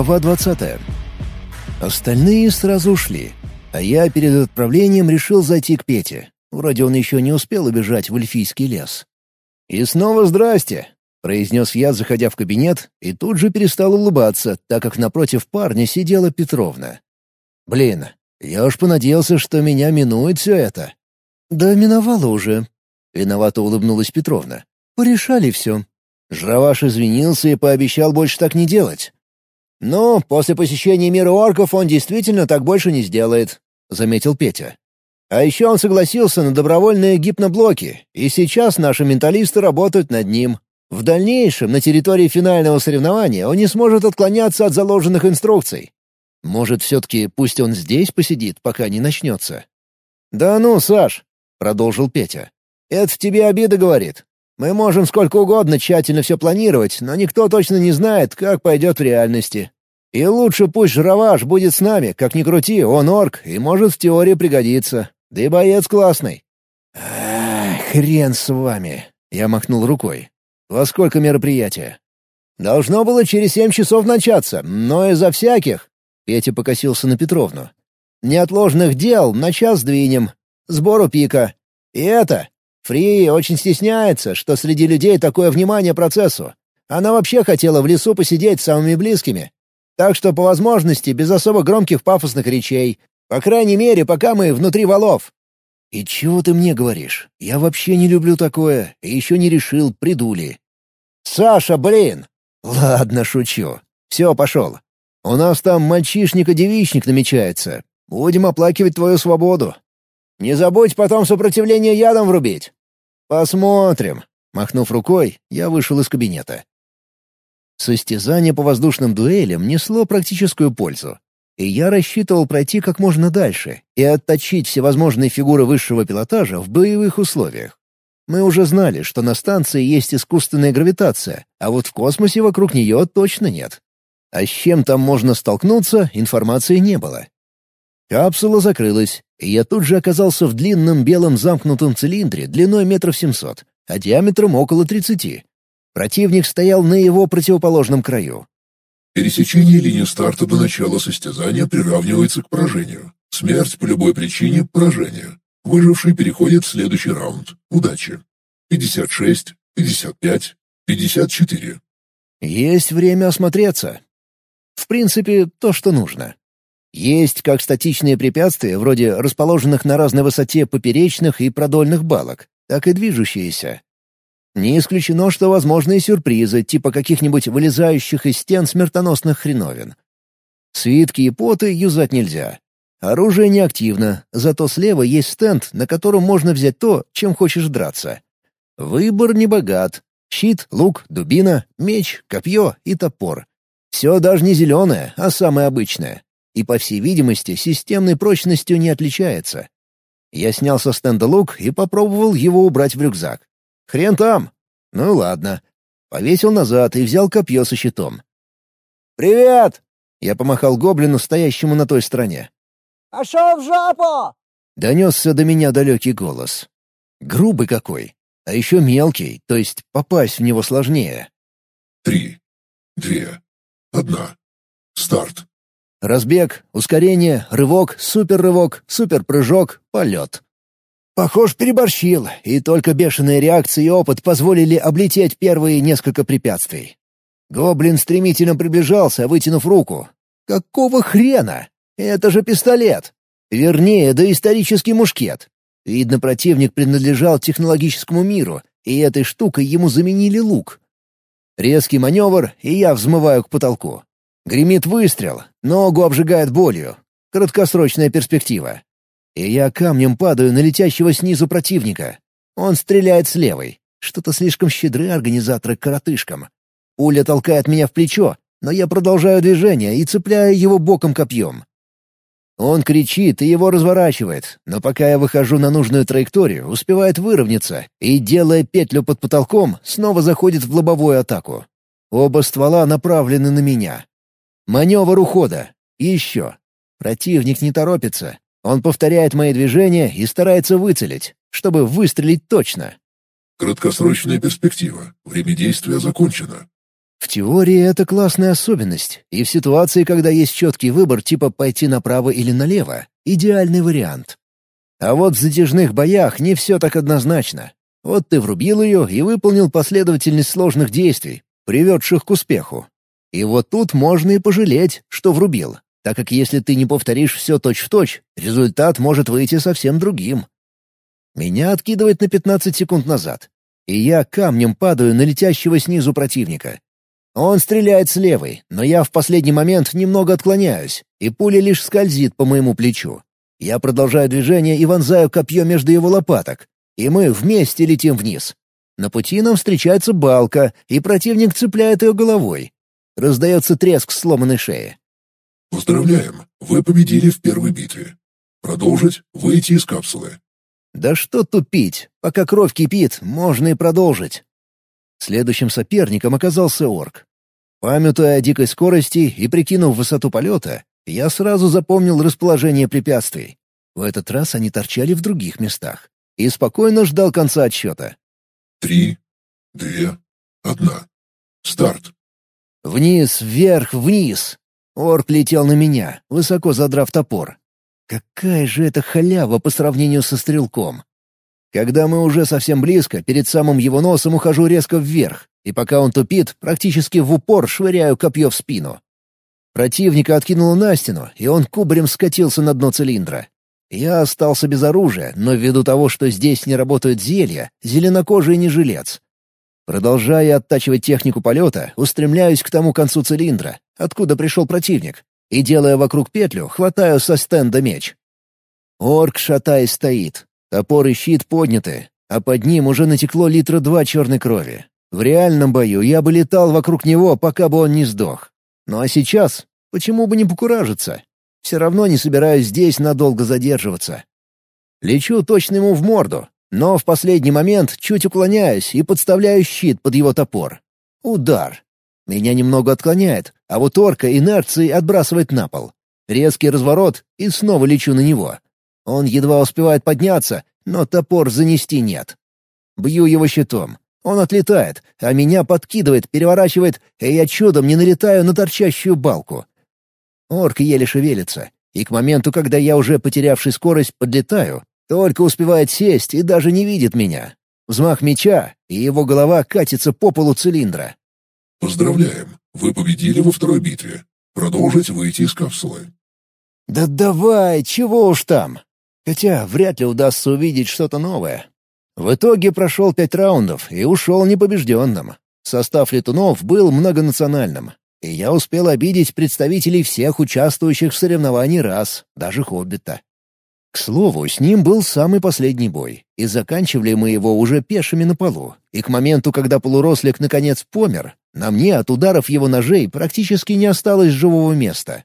Глава 20. Остальные сразу ушли, а я перед отправлением решил зайти к Пете. Вроде он еще не успел убежать в эльфийский лес. «И снова здрасте!» — произнес я, заходя в кабинет, и тут же перестал улыбаться, так как напротив парня сидела Петровна. «Блин, я уж понадеялся, что меня минует все это». «Да миновало уже», — виновато улыбнулась Петровна. «Порешали все». Жраваш извинился и пообещал больше так не делать. «Ну, после посещения мира орков он действительно так больше не сделает», — заметил Петя. «А еще он согласился на добровольные гипноблоки, и сейчас наши менталисты работают над ним. В дальнейшем, на территории финального соревнования, он не сможет отклоняться от заложенных инструкций. Может, все-таки пусть он здесь посидит, пока не начнется?» «Да ну, Саш», — продолжил Петя. «Это тебе обида говорит. Мы можем сколько угодно тщательно все планировать, но никто точно не знает, как пойдет в реальности. И лучше пусть Жраваш будет с нами, как ни крути, он орк и может в теории пригодиться. Да и боец классный». «Ах, хрен с вами!» — я махнул рукой. «Во сколько мероприятие?» «Должно было через семь часов начаться, но из-за всяких...» Петя покосился на Петровну. «Неотложных дел на час двинем. Сбору пика. И это, Фри очень стесняется, что среди людей такое внимание процессу. Она вообще хотела в лесу посидеть с самыми близкими. Так что, по возможности, без особо громких пафосных речей. По крайней мере, пока мы внутри валов. «И чего ты мне говоришь? Я вообще не люблю такое, и еще не решил, приду ли». «Саша, блин!» «Ладно, шучу. Все, пошел. У нас там мальчишник-девичник намечается. Будем оплакивать твою свободу. Не забудь потом сопротивление ядом врубить. Посмотрим. Махнув рукой, я вышел из кабинета. Состязание по воздушным дуэлям несло практическую пользу. И я рассчитывал пройти как можно дальше и отточить всевозможные фигуры высшего пилотажа в боевых условиях. Мы уже знали, что на станции есть искусственная гравитация, а вот в космосе вокруг нее точно нет. А с чем там можно столкнуться, информации не было. Капсула закрылась, и я тут же оказался в длинном белом замкнутом цилиндре длиной метров семьсот, а диаметром около тридцати. Противник стоял на его противоположном краю. Пересечение линии старта до начала состязания приравнивается к поражению. Смерть по любой причине — поражение. Выживший переходит в следующий раунд. Удачи. 56, 55, 54. Есть время осмотреться. В принципе, то, что нужно. Есть как статичные препятствия, вроде расположенных на разной высоте поперечных и продольных балок, так и движущиеся. Не исключено, что возможны сюрпризы, типа каких-нибудь вылезающих из стен смертоносных хреновин. Свитки и поты юзать нельзя. Оружие неактивно, зато слева есть стенд, на котором можно взять то, чем хочешь драться. Выбор не богат. Щит, лук, дубина, меч, копье и топор. Все даже не зеленое, а самое обычное и, по всей видимости, системной прочностью не отличается. Я снял со стенда лук и попробовал его убрать в рюкзак. Хрен там! Ну ладно. Повесил назад и взял копье со щитом. «Привет!» — я помахал гоблину, стоящему на той стороне. «Пошел в жопу!» — донесся до меня далекий голос. Грубый какой, а еще мелкий, то есть попасть в него сложнее. «Три, две, одна. Старт!» Разбег, ускорение, рывок, суперрывок, суперпрыжок, полет. Похож, переборщил, и только бешеные реакции и опыт позволили облететь первые несколько препятствий. Гоблин стремительно приближался, вытянув руку. Какого хрена? Это же пистолет! Вернее, доисторический мушкет. Видно, противник принадлежал технологическому миру, и этой штукой ему заменили лук. Резкий маневр, и я взмываю к потолку. Гремит выстрел, ногу обжигает болью. Краткосрочная перспектива. И я камнем падаю на летящего снизу противника. Он стреляет с левой. Что-то слишком щедры организаторы к коротышкам. Пуля толкает меня в плечо, но я продолжаю движение и цепляю его боком копьем. Он кричит и его разворачивает, но пока я выхожу на нужную траекторию, успевает выровняться и, делая петлю под потолком, снова заходит в лобовую атаку. Оба ствола направлены на меня. Маневр ухода. еще. Противник не торопится. Он повторяет мои движения и старается выцелить, чтобы выстрелить точно. Краткосрочная перспектива. Время действия закончено. В теории это классная особенность, и в ситуации, когда есть четкий выбор типа пойти направо или налево, идеальный вариант. А вот в затяжных боях не все так однозначно. Вот ты врубил ее и выполнил последовательность сложных действий, приведших к успеху. И вот тут можно и пожалеть, что врубил, так как если ты не повторишь все точь-в-точь, результат может выйти совсем другим. Меня откидывает на 15 секунд назад, и я камнем падаю на летящего снизу противника. Он стреляет с левой, но я в последний момент немного отклоняюсь, и пуля лишь скользит по моему плечу. Я продолжаю движение и вонзаю копье между его лопаток, и мы вместе летим вниз. На пути нам встречается балка, и противник цепляет ее головой. Раздается треск сломанной шеи. Поздравляем, вы победили в первой битве. Продолжить, выйти из капсулы. Да что тупить, пока кровь кипит, можно и продолжить. Следующим соперником оказался орк. Памятуя о дикой скорости и прикинув высоту полета, я сразу запомнил расположение препятствий. В этот раз они торчали в других местах. И спокойно ждал конца отсчета. Три, две, одна. Старт. Вниз, вверх, вниз. Орк летел на меня, высоко задрав топор. Какая же это халява по сравнению со стрелком. Когда мы уже совсем близко, перед самым его носом ухожу резко вверх, и пока он тупит, практически в упор швыряю копье в спину. Противника откинуло на стену, и он кубарем скатился на дно цилиндра. Я остался без оружия, но ввиду того, что здесь не работают зелья, зеленокожий не жилец. Продолжая оттачивать технику полета, устремляюсь к тому концу цилиндра, откуда пришел противник, и, делая вокруг петлю, хватаю со стенда меч. Орк, шатаясь, стоит. Топор и щит подняты, а под ним уже натекло литра два черной крови. В реальном бою я бы летал вокруг него, пока бы он не сдох. Ну а сейчас, почему бы не покуражиться? Все равно не собираюсь здесь надолго задерживаться. Лечу точно ему в морду, но в последний момент чуть уклоняюсь и подставляю щит под его топор. Удар. Меня немного отклоняет, а вот орка инерцией отбрасывает на пол. Резкий разворот, и снова лечу на него. Он едва успевает подняться, но топор занести нет. Бью его щитом. Он отлетает, а меня подкидывает, переворачивает, и я чудом не налетаю на торчащую балку. Орк еле шевелится, и к моменту, когда я уже потерявший скорость подлетаю, только успевает сесть и даже не видит меня. Взмах меча, и его голова катится по полу цилиндра. Поздравляем, вы победили во второй битве. Продолжить выйти из капсулы. Да давай, чего уж там. Хотя вряд ли удастся увидеть что-то новое. В итоге прошел пять раундов и ушел непобежденным. Состав летунов был многонациональным, и я успел обидеть представителей всех участвующих в соревновании раз, даже Хоббита. К слову, с ним был самый последний бой, и заканчивали мы его уже пешими на полу, и к моменту, когда полурослик наконец помер, на мне от ударов его ножей практически не осталось живого места.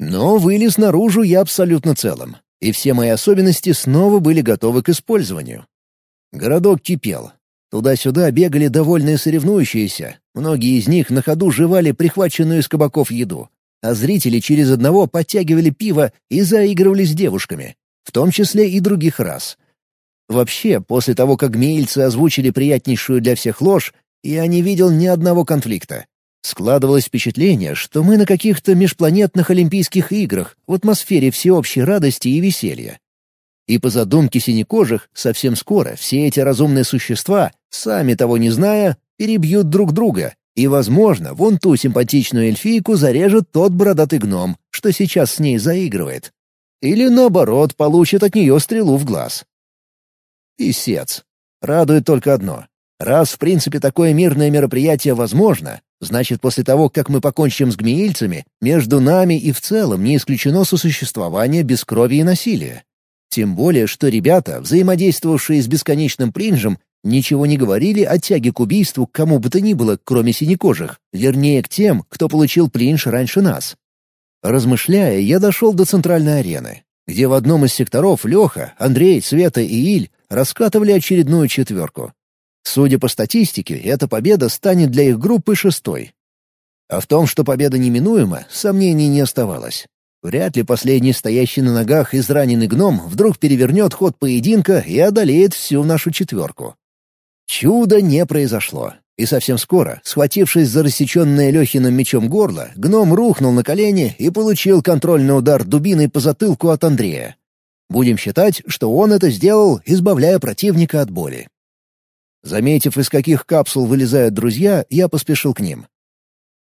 Но вылез наружу я абсолютно целым, и все мои особенности снова были готовы к использованию. Городок кипел. Туда-сюда бегали довольные соревнующиеся, многие из них на ходу жевали прихваченную из кабаков еду, а зрители через одного подтягивали пиво и заигрывали с девушками, в том числе и других рас. Вообще, после того, как гмеильцы озвучили приятнейшую для всех ложь, я не видел ни одного конфликта. Складывалось впечатление, что мы на каких-то межпланетных Олимпийских играх в атмосфере всеобщей радости и веселья. И по задумке синекожих, совсем скоро все эти разумные существа, сами того не зная, перебьют друг друга, и, возможно, вон ту симпатичную эльфийку зарежет тот бородатый гном, что сейчас с ней заигрывает. Или, наоборот, получит от нее стрелу в глаз. Писец. Радует только одно. Раз, в принципе, такое мирное мероприятие возможно, значит, после того, как мы покончим с гмеильцами, между нами и в целом не исключено сосуществование без крови и насилия. Тем более, что ребята, взаимодействовавшие с бесконечным принжем, ничего не говорили о тяге к убийству кому бы то ни было, кроме синекожих, вернее, к тем, кто получил принж раньше нас. Размышляя, я дошел до центральной арены, где в одном из секторов Леха, Андрей, Света и Иль раскатывали очередную четверку. Судя по статистике, эта победа станет для их группы шестой. А в том, что победа неминуема, сомнений не оставалось. Вряд ли последний стоящий на ногах израненный гном вдруг перевернет ход поединка и одолеет всю нашу четверку. Чудо не произошло. И совсем скоро, схватившись за рассеченное Лехиным мечом горло, гном рухнул на колени и получил контрольный удар дубиной по затылку от Андрея. Будем считать, что он это сделал, избавляя противника от боли. Заметив, из каких капсул вылезают друзья, я поспешил к ним.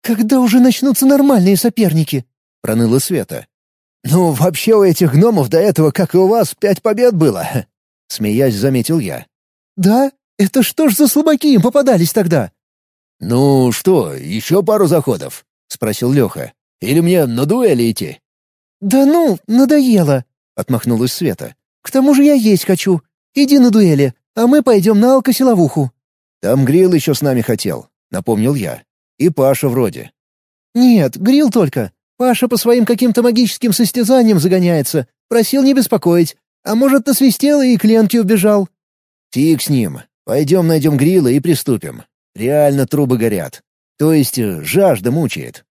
«Когда уже начнутся нормальные соперники?» — проныла Света. «Ну, вообще у этих гномов до этого, как и у вас, пять побед было!» — смеясь, заметил я. «Да? Это что ж за слабаки им попадались тогда?» «Ну что, еще пару заходов?» — спросил Леха. «Или мне на дуэли идти?» «Да ну, надоело!» — отмахнулась Света. «К тому же я есть хочу. Иди на дуэли, а мы пойдем на алкосиловуху». «Там Грил еще с нами хотел», — напомнил я. «И Паша вроде». «Нет, Грил только. Паша по своим каким-то магическим состязаниям загоняется. Просил не беспокоить. А может, насвистел и к Ленке убежал». «Фиг с ним. Пойдем найдем Грила и приступим. Реально трубы горят. То есть э, жажда мучает.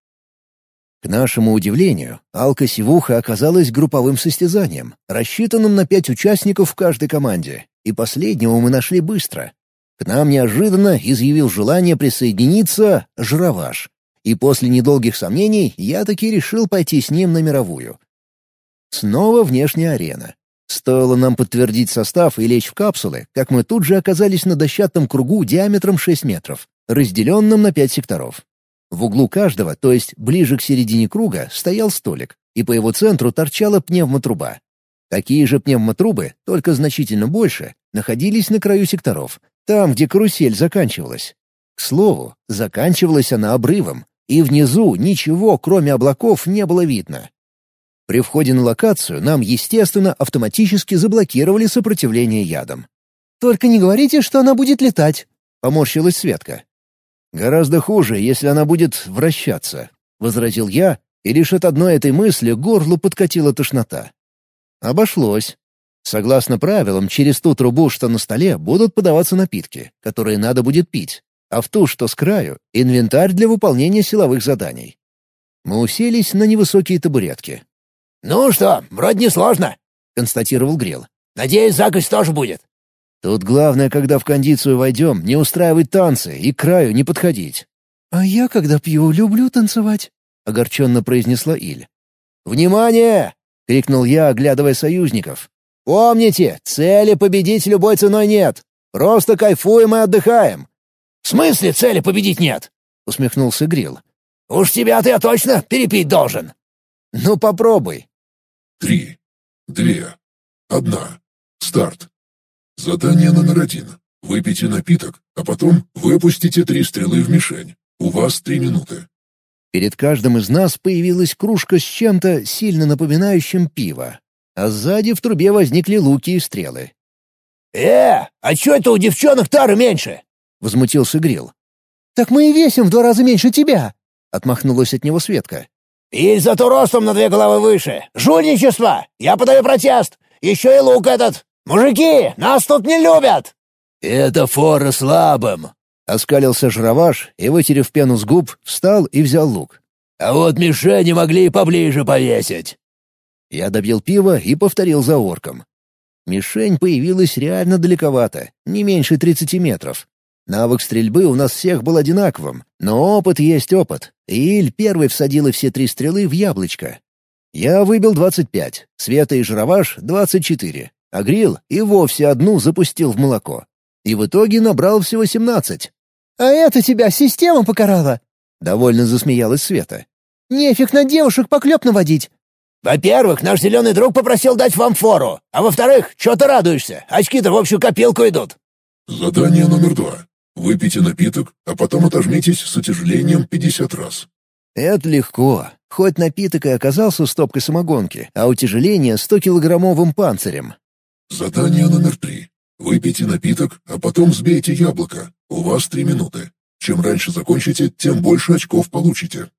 К нашему удивлению, алка-сивуха оказалась групповым состязанием, рассчитанным на пять участников в каждой команде, и последнего мы нашли быстро. К нам неожиданно изъявил желание присоединиться Жраваш, и после недолгих сомнений я таки решил пойти с ним на мировую. Снова внешняя арена. Стоило нам подтвердить состав и лечь в капсулы, как мы тут же оказались на дощатом кругу диаметром 6 метров, разделенном на пять секторов. В углу каждого, то есть ближе к середине круга, стоял столик, и по его центру торчала пневмотруба. Такие же пневмотрубы, только значительно больше, находились на краю секторов, там, где карусель заканчивалась. К слову, заканчивалась она обрывом, и внизу ничего, кроме облаков, не было видно. При входе на локацию нам, естественно, автоматически заблокировали сопротивление ядом. «Только не говорите, что она будет летать», — поморщилась Светка. «Гораздо хуже, если она будет вращаться», — возразил я, и лишь от одной этой мысли горлу подкатила тошнота. Обошлось. Согласно правилам, через ту трубу, что на столе, будут подаваться напитки, которые надо будет пить, а в ту, что с краю, — инвентарь для выполнения силовых заданий. Мы уселись на невысокие табуретки. «Ну что, вроде не сложно», — констатировал Грел. «Надеюсь, закость тоже будет». Тут главное, когда в кондицию войдем, не устраивать танцы и к краю не подходить. «А я, когда пью, люблю танцевать», — огорченно произнесла Иль. «Внимание!» — крикнул я, оглядывая союзников. «Помните, цели победить любой ценой нет. Просто кайфуем и отдыхаем». «В смысле цели победить нет?» — усмехнулся Грил. «Уж тебя-то я точно перепить должен». «Ну попробуй». Три, две, одна. Старт. Задание номер один. Выпейте напиток, а потом выпустите три стрелы в мишень. У вас три минуты. Перед каждым из нас появилась кружка с чем-то сильно напоминающим пиво, а сзади в трубе возникли луки и стрелы. «Э, а чё это у девчонок тары меньше?» — возмутился Грил. «Так мы и весим в два раза меньше тебя!» — отмахнулась от него Светка. «И зато ростом на две головы выше! Жульничество! Я подаю протест! Еще и лук этот! «Мужики, нас тут не любят!» «Это фора слабым!» — оскалился жироваш и, вытерев пену с губ, встал и взял лук. «А вот мишени могли и поближе повесить!» Я добил пиво и повторил за орком. Мишень появилась реально далековато, не меньше тридцати метров. Навык стрельбы у нас всех был одинаковым, но опыт есть опыт, и Иль первый всадила все три стрелы в яблочко. Я выбил двадцать пять, Света и Жироваш — двадцать четыре, а грил и вовсе одну запустил в молоко. И в итоге набрал всего семнадцать. «А это тебя система покарала!» — довольно засмеялась Света. «Нефиг на девушек поклеп наводить!» «Во-первых, наш зеленый друг попросил дать вам фору, а во-вторых, что ты радуешься? Очки-то в общую копилку идут!» Задание номер два. Выпейте напиток, а потом отожмитесь с утяжелением 50 раз. Это легко. Хоть напиток и оказался стопкой самогонки, а утяжеление — 100-килограммовым панцирем. Задание номер три. Выпейте напиток, а потом сбейте яблоко. У вас три минуты. Чем раньше закончите, тем больше очков получите.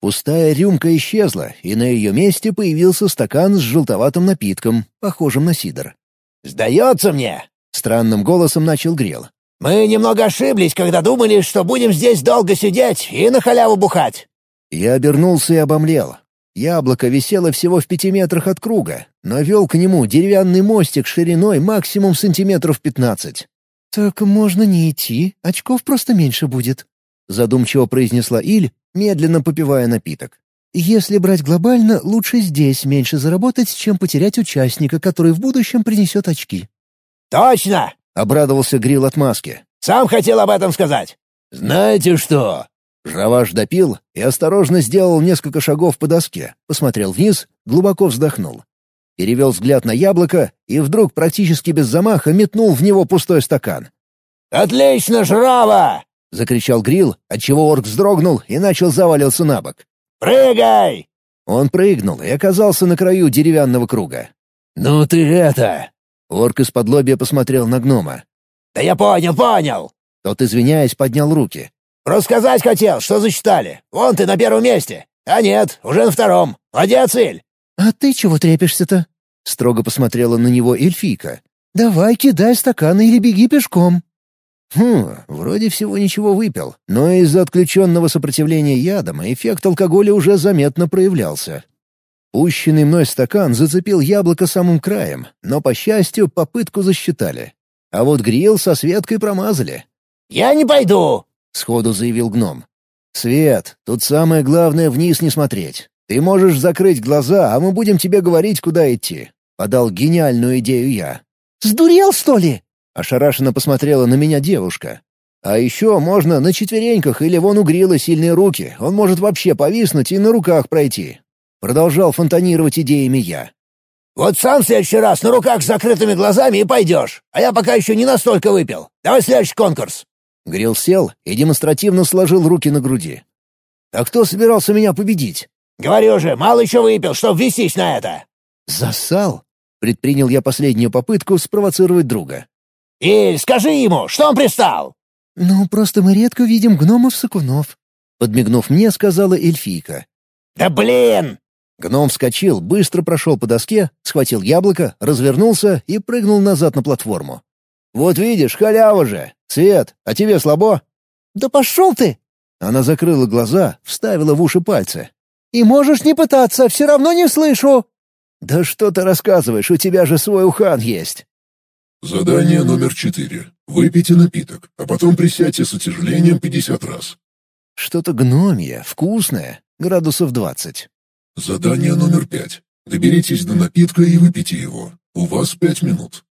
Пустая рюмка исчезла, и на ее месте появился стакан с желтоватым напитком, похожим на сидр. «Сдается мне!» — странным голосом начал Грел. «Мы немного ошиблись, когда думали, что будем здесь долго сидеть и на халяву бухать». Я обернулся и обомлел. Яблоко висело всего в пяти метрах от круга, но вел к нему деревянный мостик шириной максимум сантиметров пятнадцать. «Так можно не идти, очков просто меньше будет», — задумчиво произнесла Иль, медленно попивая напиток. «Если брать глобально, лучше здесь меньше заработать, чем потерять участника, который в будущем принесет очки». «Точно!» — обрадовался Грил от маски. «Сам хотел об этом сказать». «Знаете что?» Жраваш допил и осторожно сделал несколько шагов по доске, посмотрел вниз, глубоко вздохнул. Перевел взгляд на яблоко и вдруг практически без замаха метнул в него пустой стакан. «Отлично, Жрава!» — закричал Грил, отчего орк вздрогнул и начал заваливаться на бок. «Прыгай!» Он прыгнул и оказался на краю деревянного круга. «Ну ты это!» Орк из-под лобья посмотрел на гнома. «Да я понял, понял!» Тот, извиняясь, поднял руки. «Рассказать хотел, что зачитали. Вон ты на первом месте. А нет, уже на втором. Молодец, Иль!» «А ты чего трепишься-то?» — строго посмотрела на него эльфийка. «Давай кидай стаканы или беги пешком». Хм, вроде всего ничего выпил, но из-за отключенного сопротивления ядом эффект алкоголя уже заметно проявлялся. Пущенный мной стакан зацепил яблоко самым краем, но, по счастью, попытку засчитали. А вот грил со Светкой промазали. «Я не пойду!» — сходу заявил гном. «Свет, тут самое главное вниз не смотреть. Ты можешь закрыть глаза, а мы будем тебе говорить, куда идти», — подал гениальную идею я. «Сдурел, что ли?» — ошарашенно посмотрела на меня девушка. «А еще можно на четвереньках или вон у грила сильные руки, он может вообще повиснуть и на руках пройти». Продолжал фонтанировать идеями я. «Вот сам в следующий раз на руках с закрытыми глазами и пойдешь, а я пока еще не настолько выпил. Давай следующий конкурс». Грил сел и демонстративно сложил руки на груди. «А кто собирался меня победить?» «Говорю же, мало еще выпил, чтоб висись на это». «Засал?» — предпринял я последнюю попытку спровоцировать друга. «Иль, скажи ему, что он пристал?» «Ну, просто мы редко видим гномов-сакунов», — подмигнув мне, сказала эльфийка. «Да блин!» Гном вскочил, быстро прошел по доске, схватил яблоко, развернулся и прыгнул назад на платформу. «Вот видишь, халява же! Свет, а тебе слабо?» «Да пошел ты!» Она закрыла глаза, вставила в уши пальцы. «И можешь не пытаться, все равно не слышу!» «Да что ты рассказываешь, у тебя же свой ухан есть!» Задание номер четыре. Выпейте напиток, а потом присядьте с утяжелением 50 раз. Что-то гномье, вкусное, градусов двадцать. Задание номер пять. Доберитесь до напитка и выпейте его. У вас пять минут.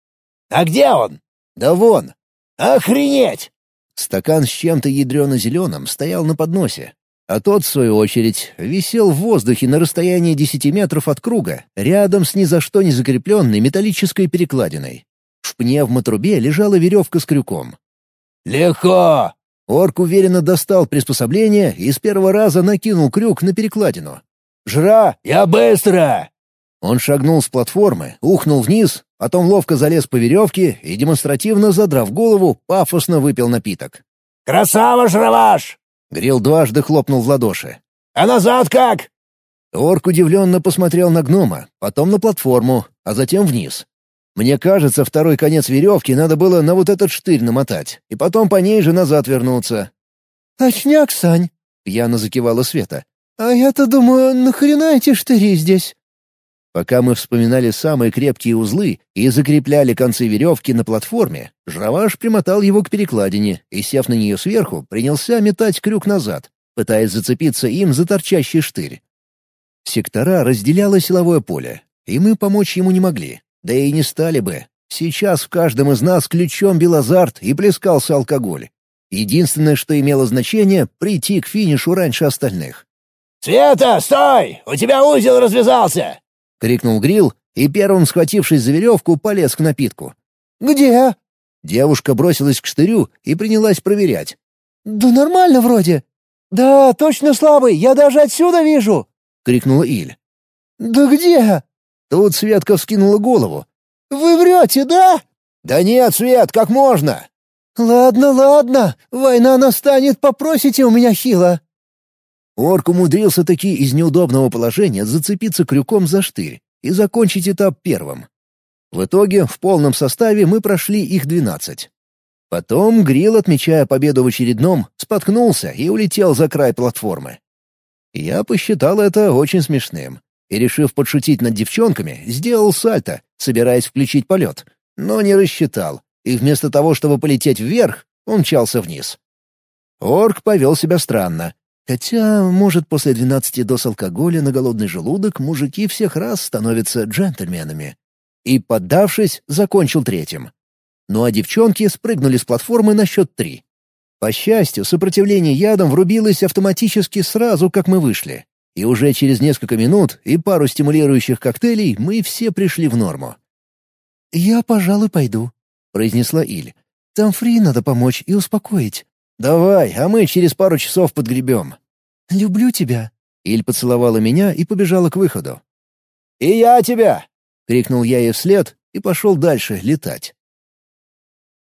«А где он?» «Да вон!» «Охренеть!» Стакан с чем-то ядрено-зеленым стоял на подносе, а тот, в свою очередь, висел в воздухе на расстоянии десяти метров от круга, рядом с ни за что не закрепленной металлической перекладиной. В пневмотрубе лежала веревка с крюком. «Легко!» Орк уверенно достал приспособление и с первого раза накинул крюк на перекладину. «Жра, я быстро!» Он шагнул с платформы, ухнул вниз, потом ловко залез по веревке и, демонстративно задрав голову, пафосно выпил напиток. «Красава, Жраваш!» Грил дважды хлопнул в ладоши. «А назад как?» Орк удивленно посмотрел на гнома, потом на платформу, а затем вниз. Мне кажется, второй конец веревки надо было на вот этот штырь намотать, и потом по ней же назад вернуться. «Точняк, Сань», — пьяно закивала Света. «А я-то думаю, нахрена эти штыри здесь?» Пока мы вспоминали самые крепкие узлы и закрепляли концы веревки на платформе, Жраваш примотал его к перекладине и, сев на нее сверху, принялся метать крюк назад, пытаясь зацепиться им за торчащий штырь. Сектора разделяло силовое поле, и мы помочь ему не могли, да и не стали бы. Сейчас в каждом из нас ключом бил азарт и плескался алкоголь. Единственное, что имело значение — прийти к финишу раньше остальных. «Света, стой! У тебя узел развязался!» — крикнул Грил, и первым, схватившись за веревку, полез к напитку. «Где?» Девушка бросилась к штырю и принялась проверять. «Да нормально вроде». «Да, точно слабый, я даже отсюда вижу!» — крикнула Иль. «Да где?» Тут Светка вскинула голову. «Вы врете, да?» «Да нет, Свет, как можно?» «Ладно, ладно, война настанет, попросите у меня хило». Орк умудрился таки из неудобного положения зацепиться крюком за штырь и закончить этап первым. В итоге в полном составе мы прошли их двенадцать. Потом Грил, отмечая победу в очередном, споткнулся и улетел за край платформы. Я посчитал это очень смешным и, решив подшутить над девчонками, сделал сальто, собираясь включить полет, но не рассчитал, и вместо того, чтобы полететь вверх, он мчался вниз. Орк повел себя странно. Хотя, может, после двенадцати доз алкоголя на голодный желудок мужики всех раз становятся джентльменами. И, поддавшись, закончил третьим. Ну а девчонки спрыгнули с платформы на счет три. По счастью, сопротивление ядом врубилось автоматически сразу, как мы вышли. И уже через несколько минут и пару стимулирующих коктейлей мы все пришли в норму. «Я, пожалуй, пойду», — произнесла Иль. «Там Фри надо помочь и успокоить». «Давай, а мы через пару часов подгребем». «Люблю тебя». Иль поцеловала меня и побежала к выходу. «И я тебя!» — крикнул я ей вслед и пошел дальше летать.